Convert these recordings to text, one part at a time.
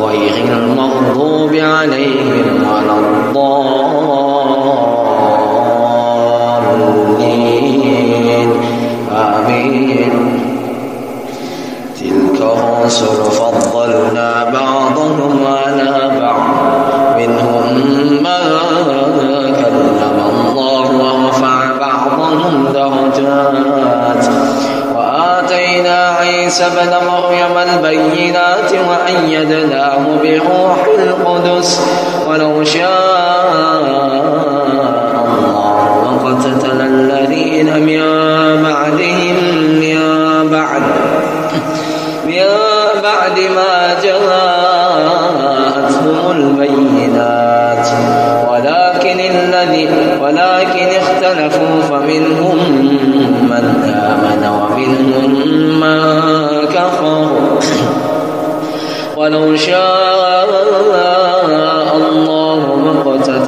غير المغضوب عليهم ولا الضالين. آمين. تلك الرسل فضلنا بعضهم على بعض. منهم من كلم الله ورفع بعضهم درجات. عيسى بن مريم البينات وأيدناه بروح القدس ولو شاء شاء الله ما اقتتلوا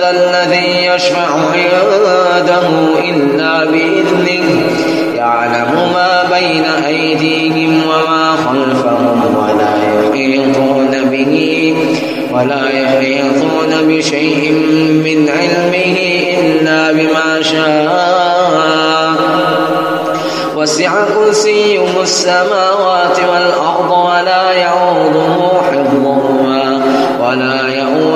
ذا الذي يشفع عنده إلا بإذنه يعلم ما بين أيديهم وما خلفهم ولا يحيطون به ولا يحيطون بشيء من علمه إلا بما شاء. وسع كرسيه السماوات والأرض ولا يعوده حفظهما ولا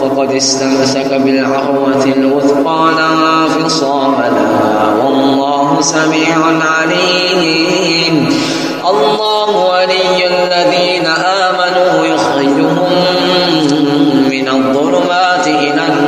فقد استمسك بالعروة الوثقى لا انفصام لها والله سميع عليم. الله ولي الذين آمنوا يخرجهم من الظلمات إلى النور.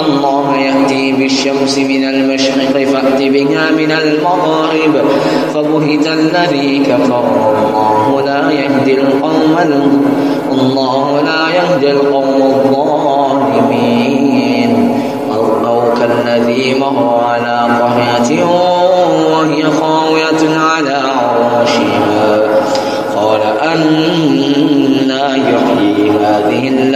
الله يأتي بالشمس من المشرق فأت بها من المغرب فبهت الذي كفر. الله لا يهدي القوم الله لا يهدي القوم الظالمين. أو كالذي مر على قرية وهي خاوية على عروشها قال أنا يحيي هذه الله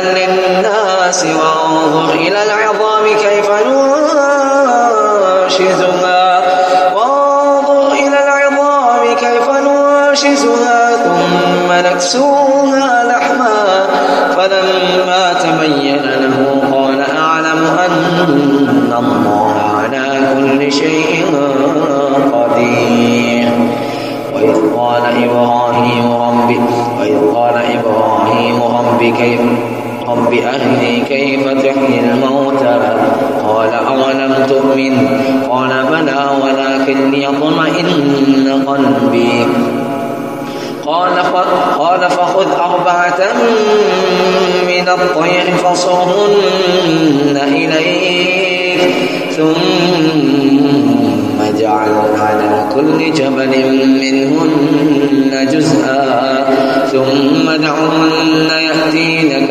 للناس وانظر إلى العظام كيف ننشزها وانظر إلى العظام كيف ننشزها ثم نكسوها لحما فلما تبين له قال أعلم أن الله على كل شيء قدير. وإذ قال إبراهيم رب وإذ قال إبراهيم رب كيف رب أهلي كيف تحيي الموتى؟ قال أولم تؤمن؟ قال بلى ولكن ليطمئن قلبي. قال قال فخذ أربعة من الطير فصرهن إليك ثم اجعل على كل جبل منهن جزءا ثم ادعهن يأتينك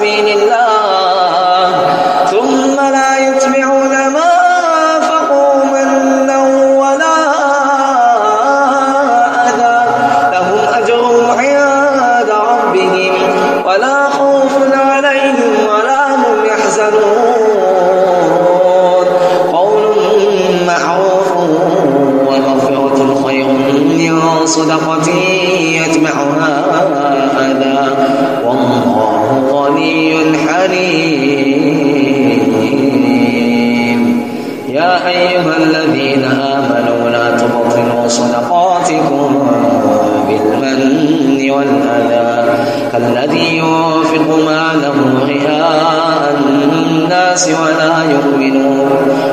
في سبيل الله يا أيها الذين آمنوا لا تبطلوا صدقاتكم بالمن والأذى. كالذي ينفق ماله رئاء الناس ولا يؤمن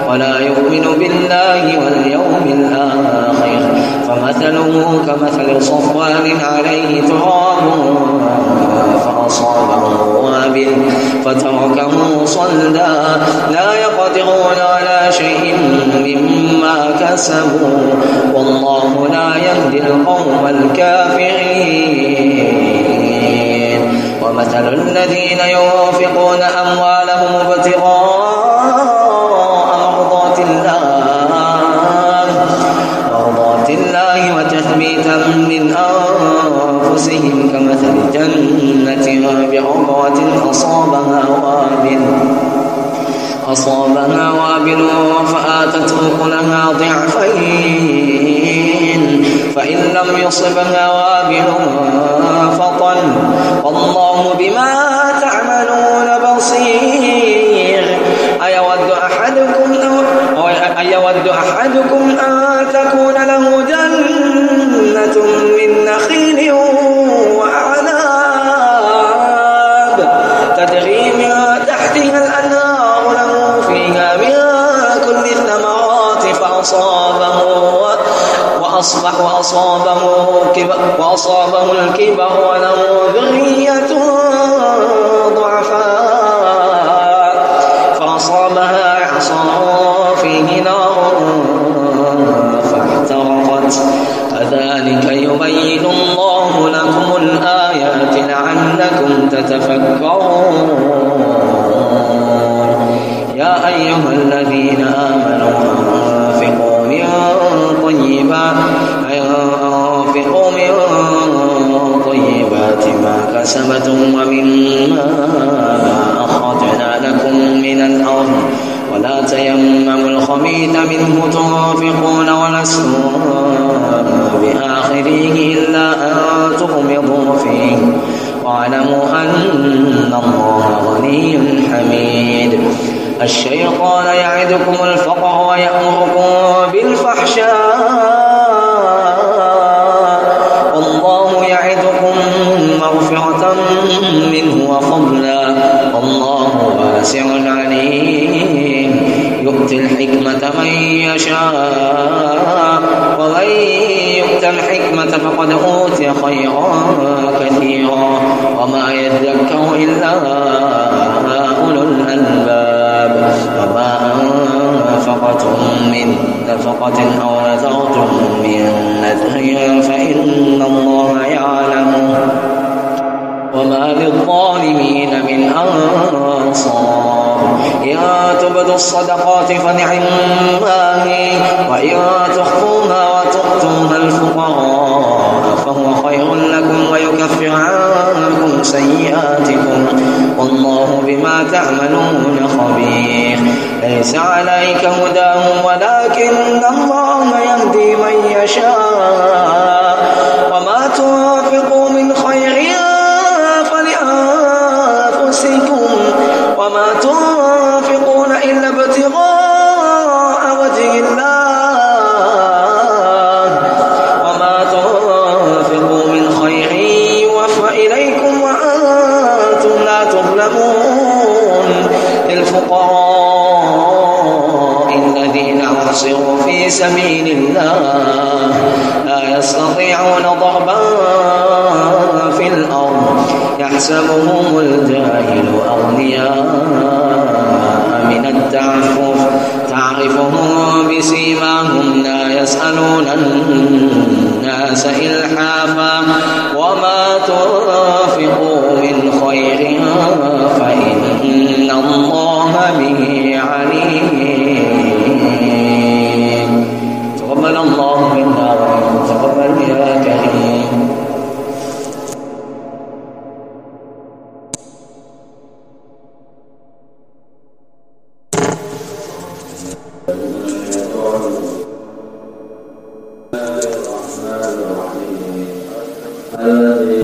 ولا يؤمن بالله واليوم الآخر. فمثله كمثل صفوان عليه تراب فأصابه وابل فتركه صلدا. لا يقدرون على كسبوا والله لا يهدي القوم الكافرين. ومثل الذين ينفقون أموالهم ابتغاء مرضات الله مرضات الله وتثبيتا من أنفسهم كمثل جنة بربوة أصابها وابل. أصابها وابل فآتت أكلها ضعفين. فإن لم يصبها وابل فطل والله بما الكبر وله ذرية الشيطان يعدكم الفقر ويأمركم بالفحشاء. والله يعدكم مغفرة منه وفضلا. الله واسع عليم. يؤتي الحكمة من يشاء. ومن يؤت الحكمة فقد أوتي خيرا كثيرا. وما يذكر إلا أولو الألباب وما أنفقتم من نفقة أو نذرتم من نذر فإن الله يعلمه وما للظالمين من أنصار. يا تبدوا الصدقات فنعم هي وإن تخفوها وتؤتوها الفقراء فهو خير لكم ويكفر عنكم والله تعملون خبير. ليس عليك هداهم ولكن يحسبهم الجاهل أغنياء من التعفف. تعرفهم بسيماهم لا يسألون الناس إلحافا. وما تنفقوا